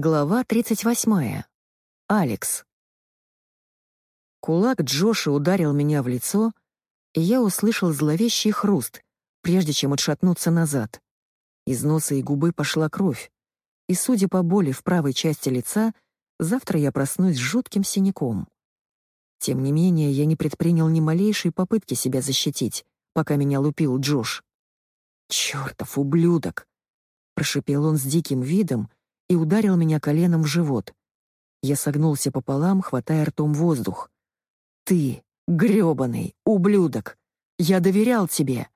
Глава 38. Алекс. Кулак Джоша ударил меня в лицо, и я услышал зловещий хруст, прежде чем отшатнуться назад. Из носа и губы пошла кровь, и, судя по боли в правой части лица, завтра я проснусь с жутким синяком. Тем не менее, я не предпринял ни малейшей попытки себя защитить, пока меня лупил Джош. «Чёртов ублюдок!» — прошипел он с диким видом, и ударил меня коленом в живот. Я согнулся пополам, хватая ртом воздух. «Ты, грёбаный, ублюдок! Я доверял тебе!»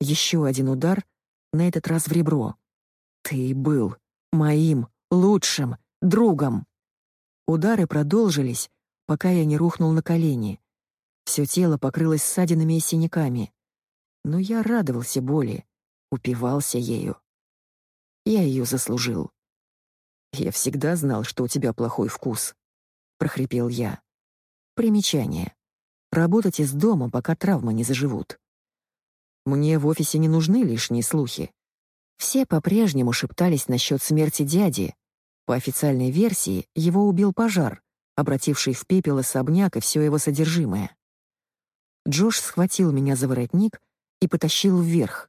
Еще один удар, на этот раз в ребро. «Ты был моим лучшим другом!» Удары продолжились, пока я не рухнул на колени. Все тело покрылось ссадинами и синяками. Но я радовался боли, упивался ею. Я ее заслужил. «Я всегда знал, что у тебя плохой вкус», — прохрипел я. Примечание. Работать из дома, пока травмы не заживут. Мне в офисе не нужны лишние слухи. Все по-прежнему шептались насчет смерти дяди. По официальной версии, его убил пожар, обративший в пепел особняк и все его содержимое. Джош схватил меня за воротник и потащил вверх.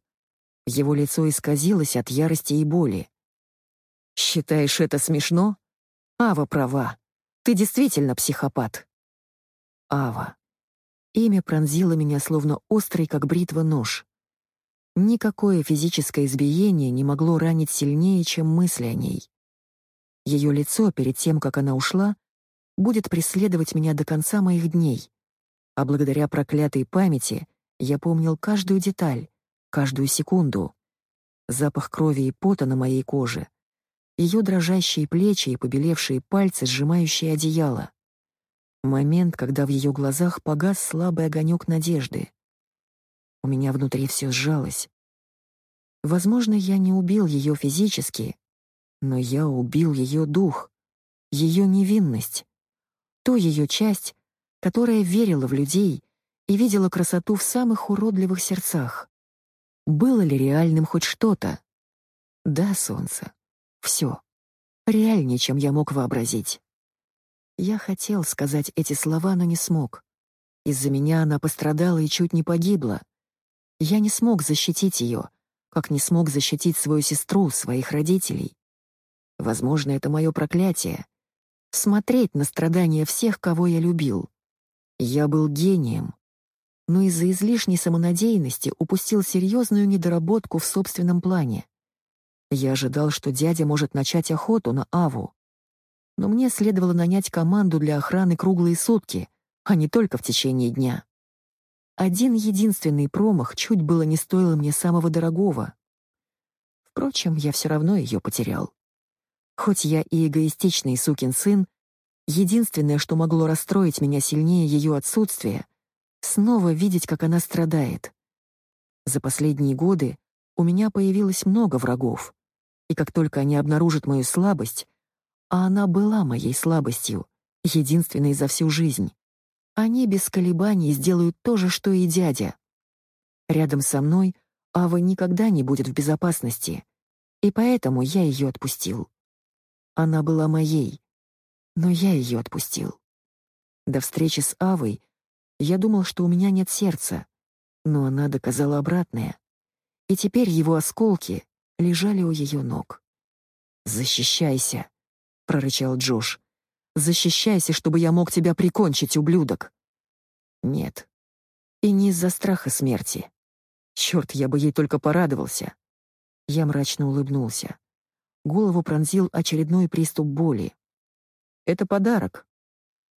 Его лицо исказилось от ярости и боли. Считаешь это смешно? Ава права. Ты действительно психопат. Ава. Имя пронзило меня словно острый, как бритва, нож. Никакое физическое избиение не могло ранить сильнее, чем мысли о ней. Ее лицо, перед тем, как она ушла, будет преследовать меня до конца моих дней. А благодаря проклятой памяти я помнил каждую деталь, каждую секунду. Запах крови и пота на моей коже — ее дрожащие плечи и побелевшие пальцы, сжимающие одеяло. Момент, когда в ее глазах погас слабый огонек надежды. У меня внутри все сжалось. Возможно, я не убил ее физически, но я убил ее дух, ее невинность, ту ее часть, которая верила в людей и видела красоту в самых уродливых сердцах. Было ли реальным хоть что-то? Да, солнце. Все. Реальнее, чем я мог вообразить. Я хотел сказать эти слова, но не смог. Из-за меня она пострадала и чуть не погибла. Я не смог защитить ее, как не смог защитить свою сестру, своих родителей. Возможно, это мое проклятие. Смотреть на страдания всех, кого я любил. Я был гением, но из-за излишней самонадеянности упустил серьезную недоработку в собственном плане. Я ожидал, что дядя может начать охоту на Аву. Но мне следовало нанять команду для охраны круглые сутки, а не только в течение дня. Один единственный промах чуть было не стоил мне самого дорогого. Впрочем, я все равно ее потерял. Хоть я и эгоистичный сукин сын, единственное, что могло расстроить меня сильнее ее отсутствие, снова видеть, как она страдает. За последние годы у меня появилось много врагов и как только они обнаружат мою слабость, а она была моей слабостью, единственной за всю жизнь, они без колебаний сделают то же, что и дядя. Рядом со мной Ава никогда не будет в безопасности, и поэтому я ее отпустил. Она была моей, но я ее отпустил. До встречи с Авой я думал, что у меня нет сердца, но она доказала обратное. И теперь его осколки лежали у ее ног. «Защищайся!» — прорычал Джош. «Защищайся, чтобы я мог тебя прикончить, ублюдок!» «Нет. И не из-за страха смерти. Черт, я бы ей только порадовался!» Я мрачно улыбнулся. Голову пронзил очередной приступ боли. «Это подарок.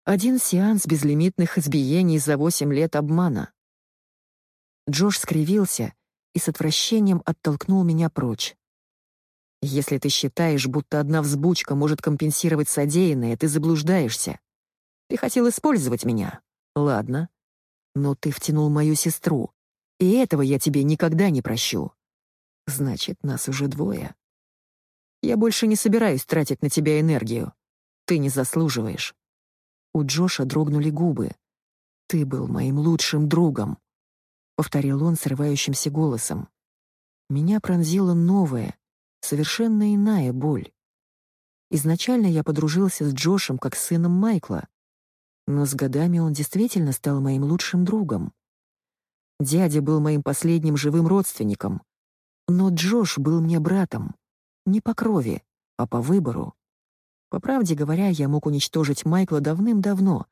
Один сеанс безлимитных избиений за восемь лет обмана». Джош скривился и с отвращением оттолкнул меня прочь. «Если ты считаешь, будто одна взбучка может компенсировать содеянное, ты заблуждаешься. Ты хотел использовать меня. Ладно. Но ты втянул мою сестру, и этого я тебе никогда не прощу. Значит, нас уже двое. Я больше не собираюсь тратить на тебя энергию. Ты не заслуживаешь». У Джоша дрогнули губы. «Ты был моим лучшим другом. — повторил он срывающимся голосом. Меня пронзила новая, совершенно иная боль. Изначально я подружился с Джошем как с сыном Майкла, но с годами он действительно стал моим лучшим другом. Дядя был моим последним живым родственником, но Джош был мне братом, не по крови, а по выбору. По правде говоря, я мог уничтожить Майкла давным-давно,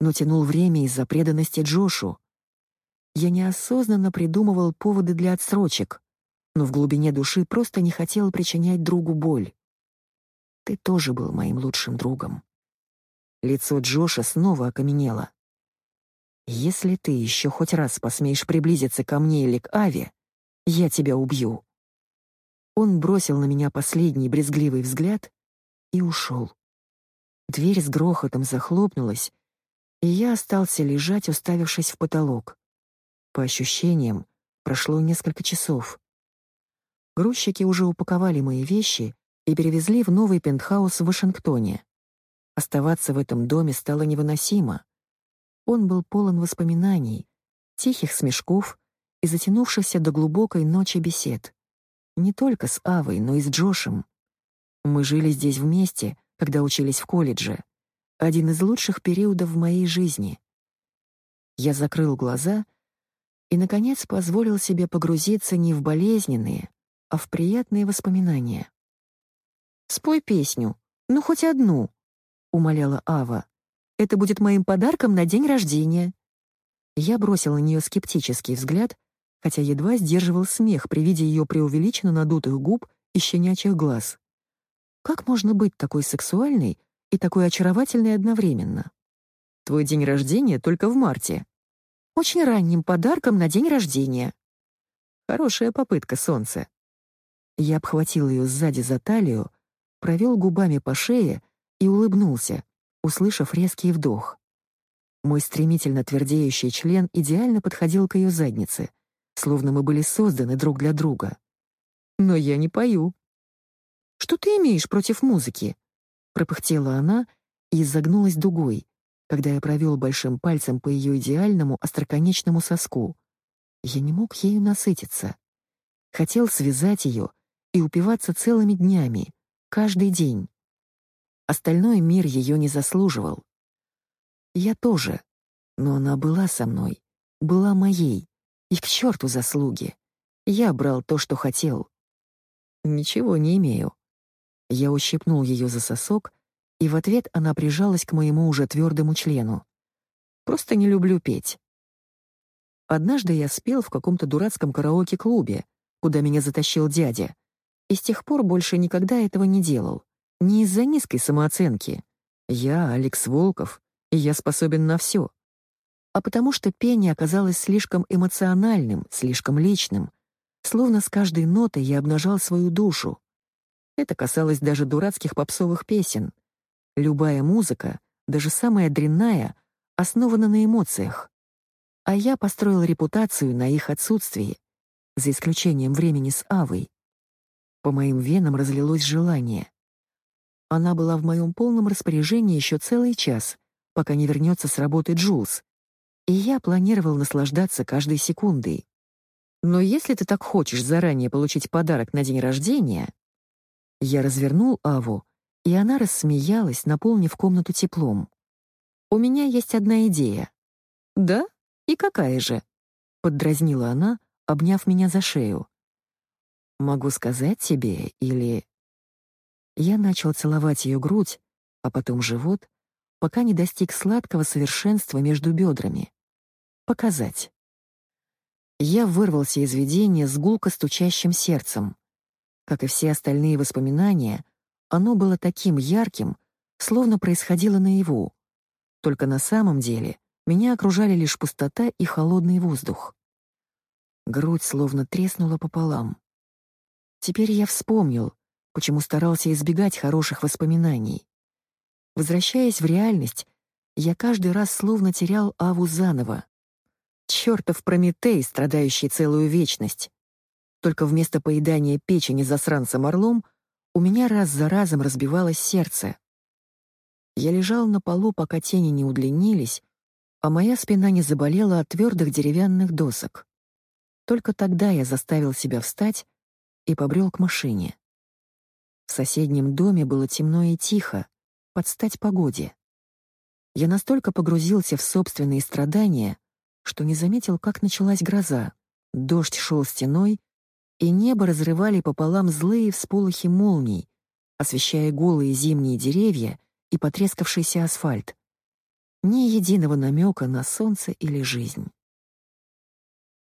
но тянул время из-за преданности Джошу. Я неосознанно придумывал поводы для отсрочек, но в глубине души просто не хотел причинять другу боль. Ты тоже был моим лучшим другом. Лицо Джоша снова окаменело. Если ты еще хоть раз посмеешь приблизиться ко мне или к Аве, я тебя убью. Он бросил на меня последний брезгливый взгляд и ушел. Дверь с грохотом захлопнулась, и я остался лежать, уставившись в потолок. По ощущениям, прошло несколько часов. Грузчики уже упаковали мои вещи и перевезли в новый пентхаус в Вашингтоне. Оставаться в этом доме стало невыносимо. Он был полон воспоминаний, тихих смешков и затянувшихся до глубокой ночи бесед. Не только с Авой, но и с Джошем. Мы жили здесь вместе, когда учились в колледже. Один из лучших периодов в моей жизни. Я закрыл глаза и, наконец, позволил себе погрузиться не в болезненные, а в приятные воспоминания. «Спой песню, ну хоть одну», — умоляла Ава. «Это будет моим подарком на день рождения». Я бросил на нее скептический взгляд, хотя едва сдерживал смех при виде ее преувеличенно надутых губ и щенячьих глаз. Как можно быть такой сексуальной и такой очаровательной одновременно? Твой день рождения только в марте. Очень ранним подарком на день рождения. Хорошая попытка, солнце. Я обхватил ее сзади за талию, провел губами по шее и улыбнулся, услышав резкий вдох. Мой стремительно твердеющий член идеально подходил к ее заднице, словно мы были созданы друг для друга. Но я не пою. «Что ты имеешь против музыки?» — пропыхтела она и изогнулась дугой, когда я провел большим пальцем по ее идеальному остроконечному соску. Я не мог ею насытиться. Хотел связать ее и упиваться целыми днями, каждый день. Остальной мир ее не заслуживал. Я тоже, но она была со мной, была моей, и к черту заслуги. Я брал то, что хотел. Ничего не имею. Я ущипнул ее за сосок, и в ответ она прижалась к моему уже твердому члену. Просто не люблю петь. Однажды я спел в каком-то дурацком караоке-клубе, куда меня затащил дядя, и с тех пор больше никогда этого не делал. Не из-за низкой самооценки. Я Алекс Волков, и я способен на все. А потому что пение оказалось слишком эмоциональным, слишком личным. Словно с каждой нотой я обнажал свою душу. Это касалось даже дурацких попсовых песен. Любая музыка, даже самая дрянная, основана на эмоциях. А я построил репутацию на их отсутствии, за исключением времени с Авой. По моим венам разлилось желание. Она была в моем полном распоряжении еще целый час, пока не вернется с работы Джулс, и я планировал наслаждаться каждой секундой. Но если ты так хочешь заранее получить подарок на день рождения... Я развернул Аву, и она рассмеялась, наполнив комнату теплом. «У меня есть одна идея». «Да? И какая же?» — поддразнила она, обняв меня за шею. Могу сказать тебе или...» Я начал целовать ее грудь, а потом живот, пока не достиг сладкого совершенства между бедрами. Показать. Я вырвался из видения с гулко стучащим сердцем. Как и все остальные воспоминания, оно было таким ярким, словно происходило наяву. Только на самом деле меня окружали лишь пустота и холодный воздух. Грудь словно треснула пополам. Теперь я вспомнил, почему старался избегать хороших воспоминаний. Возвращаясь в реальность, я каждый раз словно терял Аву заново. Чёртов Прометей, страдающий целую вечность. Только вместо поедания печени засранцем орлом у меня раз за разом разбивалось сердце. Я лежал на полу, пока тени не удлинились, а моя спина не заболела от твердых деревянных досок. Только тогда я заставил себя встать и побрел к машине. В соседнем доме было темно и тихо, под стать погоде. Я настолько погрузился в собственные страдания, что не заметил, как началась гроза. Дождь шел стеной, и небо разрывали пополам злые всполохи молний, освещая голые зимние деревья и потрескавшийся асфальт. Ни единого намека на солнце или жизнь.